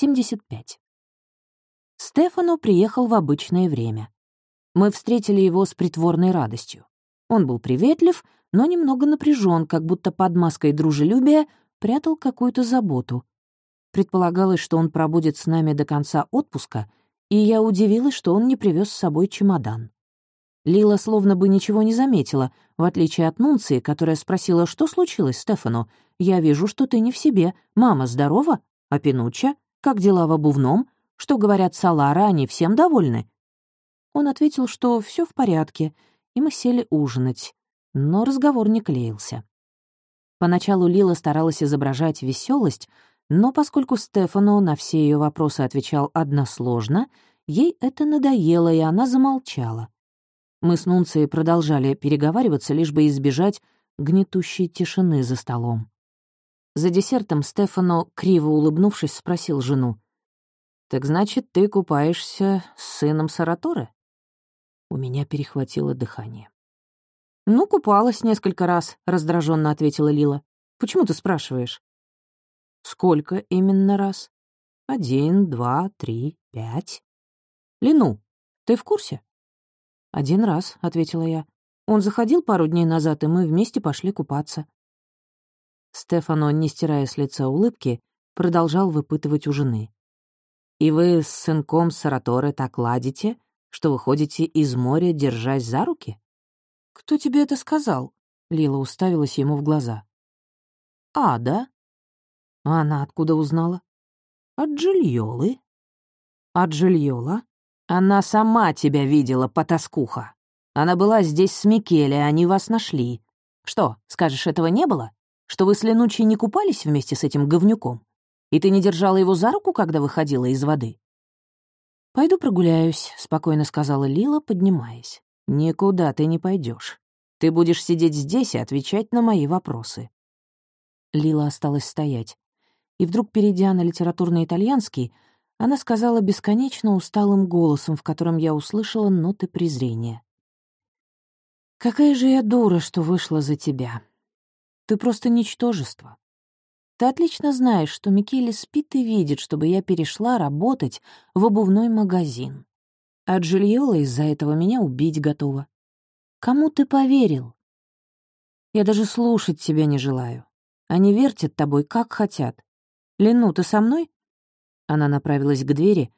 75. Стефано приехал в обычное время. Мы встретили его с притворной радостью. Он был приветлив, но немного напряжен, как будто под маской дружелюбия прятал какую-то заботу. Предполагалось, что он пробудет с нами до конца отпуска, и я удивилась, что он не привез с собой чемодан. Лила словно бы ничего не заметила, в отличие от Нунции, которая спросила, что случилось, Стефану. «Я вижу, что ты не в себе. Мама здорова? А Пинучча? Как дела в обувном? Что говорят Салара, они всем довольны?» Он ответил, что все в порядке, и мы сели ужинать. Но разговор не клеился. Поначалу Лила старалась изображать веселость, но поскольку Стефану на все ее вопросы отвечал односложно, ей это надоело, и она замолчала. Мы с Нунцией продолжали переговариваться, лишь бы избежать гнетущей тишины за столом. За десертом Стефано, криво улыбнувшись, спросил жену. «Так значит, ты купаешься с сыном Сараторы?» У меня перехватило дыхание. «Ну, купалась несколько раз», — раздраженно ответила Лила. «Почему ты спрашиваешь?» «Сколько именно раз?» «Один, два, три, пять». «Лину, ты в курсе?» «Один раз», — ответила я. «Он заходил пару дней назад, и мы вместе пошли купаться». Стефано, не стирая с лица улыбки, продолжал выпытывать у жены. «И вы с сынком Сараторы так ладите, что выходите из моря, держась за руки?» «Кто тебе это сказал?» — Лила уставилась ему в глаза. «А, да?» «А она откуда узнала?» «От Джильолы». «От Джильола?» «Она сама тебя видела, потаскуха. Она была здесь с Микеле, они вас нашли. Что, скажешь, этого не было? Что вы с Ленучей не купались вместе с этим говнюком? И ты не держала его за руку, когда выходила из воды?» «Пойду прогуляюсь», — спокойно сказала Лила, поднимаясь. «Никуда ты не пойдешь. Ты будешь сидеть здесь и отвечать на мои вопросы». Лила осталась стоять. И вдруг, перейдя на литературный итальянский, она сказала бесконечно усталым голосом, в котором я услышала ноты презрения. «Какая же я дура, что вышла за тебя. Ты просто ничтожество. Ты отлично знаешь, что Микеле спит и видит, чтобы я перешла работать в обувной магазин. А Джильола из-за этого меня убить готова. Кому ты поверил? Я даже слушать тебя не желаю. Они вертят тобой, как хотят. Лену, ты со мной? Она направилась к двери,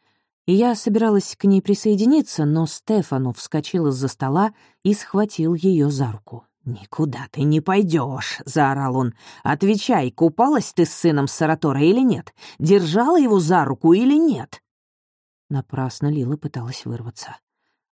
и я собиралась к ней присоединиться, но Стефану вскочил из-за стола и схватил ее за руку. «Никуда ты не пойдешь, заорал он. «Отвечай, купалась ты с сыном Саратора или нет? Держала его за руку или нет?» Напрасно Лила пыталась вырваться.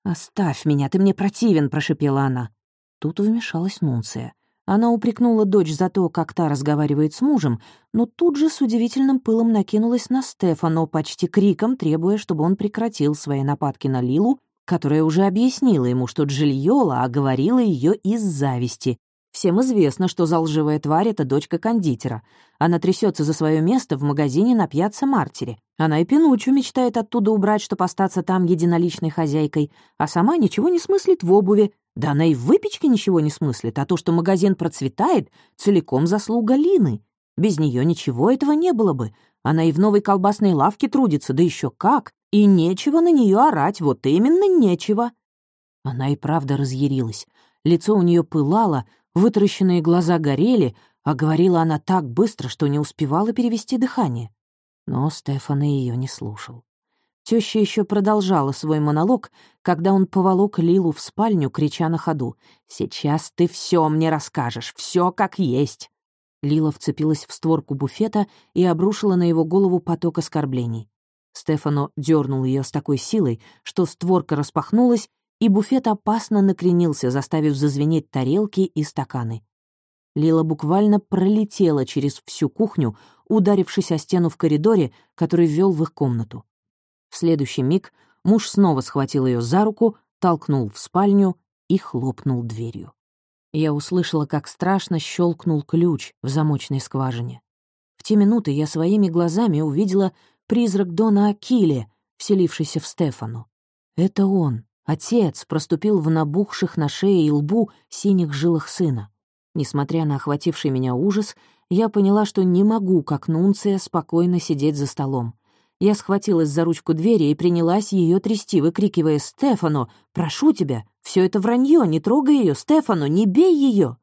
«Оставь меня, ты мне противен», — прошипела она. Тут вмешалась Нунция. Она упрекнула дочь за то, как та разговаривает с мужем, но тут же с удивительным пылом накинулась на Стефано, почти криком требуя, чтобы он прекратил свои нападки на Лилу, которая уже объяснила ему, что Джильола оговорила ее из зависти. Всем известно, что за лживая тварь — это дочка кондитера. Она трясется за свое место в магазине на пьяце Мартире. Она и Пинучу мечтает оттуда убрать, чтобы остаться там единоличной хозяйкой, а сама ничего не смыслит в обуви, да она и в выпечке ничего не смыслит, а то, что магазин процветает, целиком заслуга Лины. Без нее ничего этого не было бы. Она и в новой колбасной лавке трудится, да еще как. И нечего на нее орать, вот именно нечего. Она и правда разъярилась. Лицо у нее пылало, вытаращенные глаза горели, а говорила она так быстро, что не успевала перевести дыхание. Но Стефана ее не слушал. Теща еще продолжала свой монолог, когда он поволок Лилу в спальню, крича на ходу. «Сейчас ты все мне расскажешь, все как есть!» Лила вцепилась в створку буфета и обрушила на его голову поток оскорблений. Стефано дернул ее с такой силой, что створка распахнулась, и буфет опасно накренился, заставив зазвенеть тарелки и стаканы. Лила буквально пролетела через всю кухню, ударившись о стену в коридоре, который ввел в их комнату. В следующий миг муж снова схватил ее за руку, толкнул в спальню и хлопнул дверью. Я услышала, как страшно щелкнул ключ в замочной скважине. В те минуты я своими глазами увидела призрак Дона Акиле, вселившийся в Стефану. Это он, отец, проступил в набухших на шее и лбу синих жилах сына. Несмотря на охвативший меня ужас, я поняла, что не могу, как Нунция, спокойно сидеть за столом. Я схватилась за ручку двери и принялась ее трясти, выкрикивая «Стефану, прошу тебя, все это вранье, не трогай ее, Стефану, не бей ее!»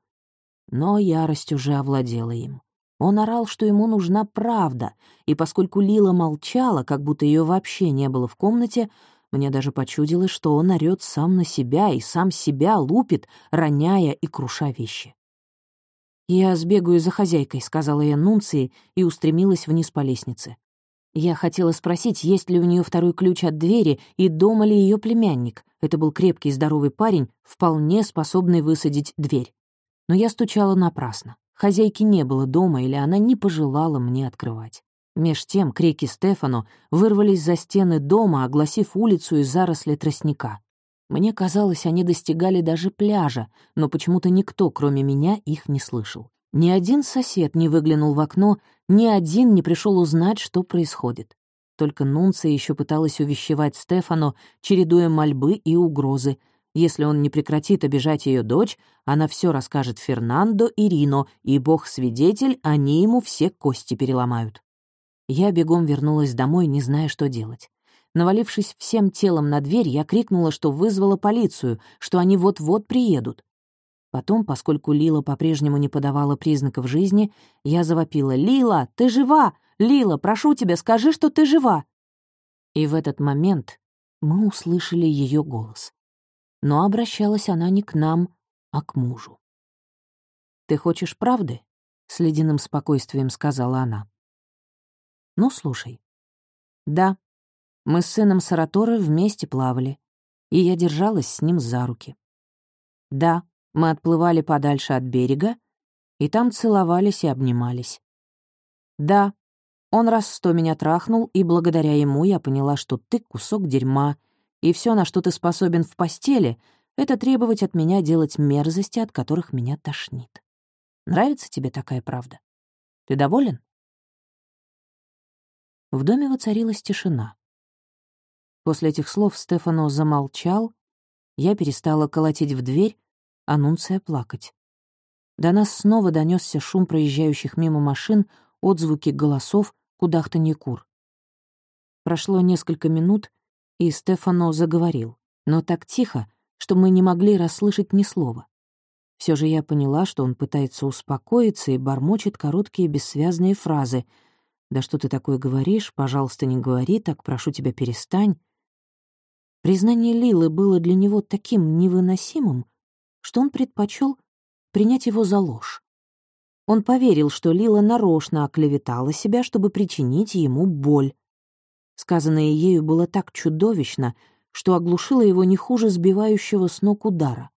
Но ярость уже овладела им. Он орал, что ему нужна правда, и поскольку Лила молчала, как будто ее вообще не было в комнате, мне даже почудилось, что он орёт сам на себя и сам себя лупит, роняя и круша вещи. «Я сбегаю за хозяйкой», — сказала я Нунции и устремилась вниз по лестнице. Я хотела спросить, есть ли у нее второй ключ от двери и дома ли ее племянник. Это был крепкий и здоровый парень, вполне способный высадить дверь. Но я стучала напрасно. Хозяйки не было дома, или она не пожелала мне открывать. Меж тем крики Стефану вырвались за стены дома, огласив улицу и заросли тростника. Мне казалось, они достигали даже пляжа, но почему-то никто, кроме меня, их не слышал. Ни один сосед не выглянул в окно, ни один не пришел узнать, что происходит. Только Нунция еще пыталась увещевать Стефану, чередуя мольбы и угрозы. Если он не прекратит обижать ее дочь, она все расскажет Фернандо и Рино, и бог-свидетель, они ему все кости переломают. Я бегом вернулась домой, не зная, что делать. Навалившись всем телом на дверь, я крикнула, что вызвала полицию, что они вот-вот приедут. Потом, поскольку Лила по-прежнему не подавала признаков жизни, я завопила «Лила, ты жива! Лила, прошу тебя, скажи, что ты жива!» И в этот момент мы услышали ее голос. Но обращалась она не к нам, а к мужу. «Ты хочешь правды?» — с ледяным спокойствием сказала она. Ну, слушай. Да, мы с сыном Сараторы вместе плавали, и я держалась с ним за руки. Да, мы отплывали подальше от берега, и там целовались и обнимались. Да, он раз сто меня трахнул, и благодаря ему я поняла, что ты кусок дерьма, и все, на что ты способен в постели, это требовать от меня делать мерзости, от которых меня тошнит. Нравится тебе такая правда? Ты доволен? В доме воцарилась тишина. После этих слов Стефано замолчал, я перестала колотить в дверь, а Нунция плакать. До нас снова донесся шум проезжающих мимо машин, отзвуки голосов, кудахтанье кур. Прошло несколько минут, и Стефано заговорил, но так тихо, что мы не могли расслышать ни слова. Все же я поняла, что он пытается успокоиться и бормочет короткие бессвязные фразы — «Да что ты такое говоришь? Пожалуйста, не говори так, прошу тебя, перестань». Признание Лилы было для него таким невыносимым, что он предпочел принять его за ложь. Он поверил, что Лила нарочно оклеветала себя, чтобы причинить ему боль. Сказанное ею было так чудовищно, что оглушило его не хуже сбивающего с ног удара.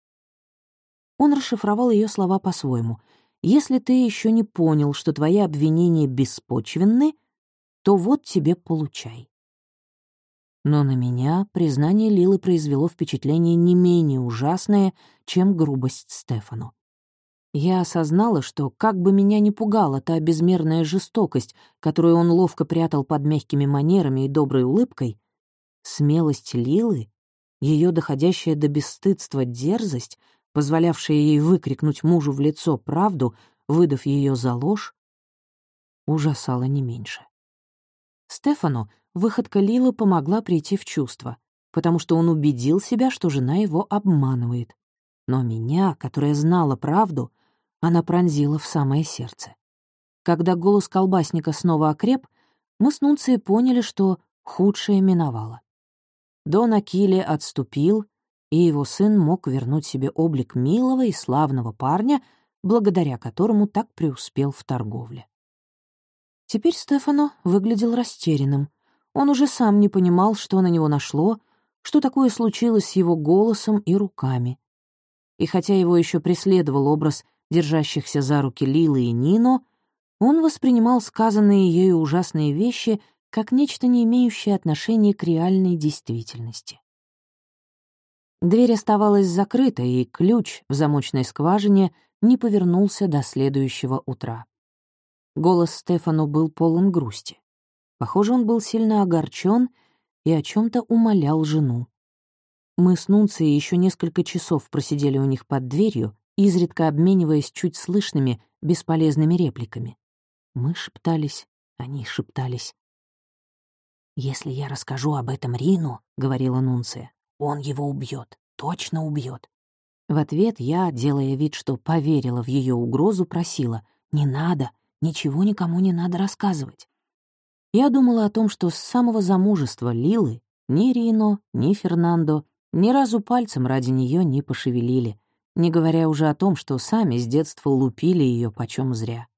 Он расшифровал ее слова по-своему — если ты еще не понял, что твои обвинения беспочвенны, то вот тебе получай. Но на меня признание Лилы произвело впечатление не менее ужасное, чем грубость Стефану. Я осознала, что, как бы меня ни пугала та безмерная жестокость, которую он ловко прятал под мягкими манерами и доброй улыбкой, смелость Лилы, ее доходящая до бесстыдства дерзость — позволявшая ей выкрикнуть мужу в лицо правду, выдав ее за ложь, ужасала не меньше. Стефану выходка Лилы помогла прийти в чувство, потому что он убедил себя, что жена его обманывает. Но меня, которая знала правду, она пронзила в самое сердце. Когда голос колбасника снова окреп, мы с Нунцией поняли, что худшее миновало. Дон Акиле отступил, и его сын мог вернуть себе облик милого и славного парня, благодаря которому так преуспел в торговле. Теперь Стефано выглядел растерянным. Он уже сам не понимал, что на него нашло, что такое случилось с его голосом и руками. И хотя его еще преследовал образ держащихся за руки Лилы и Нино, он воспринимал сказанные ею ужасные вещи как нечто, не имеющее отношения к реальной действительности. Дверь оставалась закрыта, и ключ в замочной скважине не повернулся до следующего утра. Голос Стефану был полон грусти. Похоже, он был сильно огорчен и о чем то умолял жену. Мы с Нунцией еще несколько часов просидели у них под дверью, изредка обмениваясь чуть слышными, бесполезными репликами. Мы шептались, они шептались. «Если я расскажу об этом Рину», — говорила Нунция, — «он его убьет, точно убьет. В ответ я, делая вид, что поверила в ее угрозу, просила «Не надо, ничего никому не надо рассказывать». Я думала о том, что с самого замужества Лилы ни Рино, ни Фернандо ни разу пальцем ради нее не пошевелили, не говоря уже о том, что сами с детства лупили ее почем зря.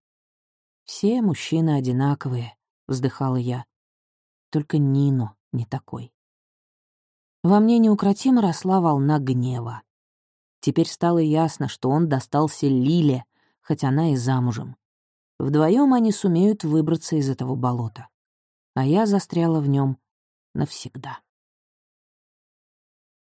«Все мужчины одинаковые», — вздыхала я. Только Нино не такой. Во мне неукротимо росла волна гнева. Теперь стало ясно, что он достался Лиле, хоть она и замужем. Вдвоем они сумеют выбраться из этого болота. А я застряла в нем навсегда.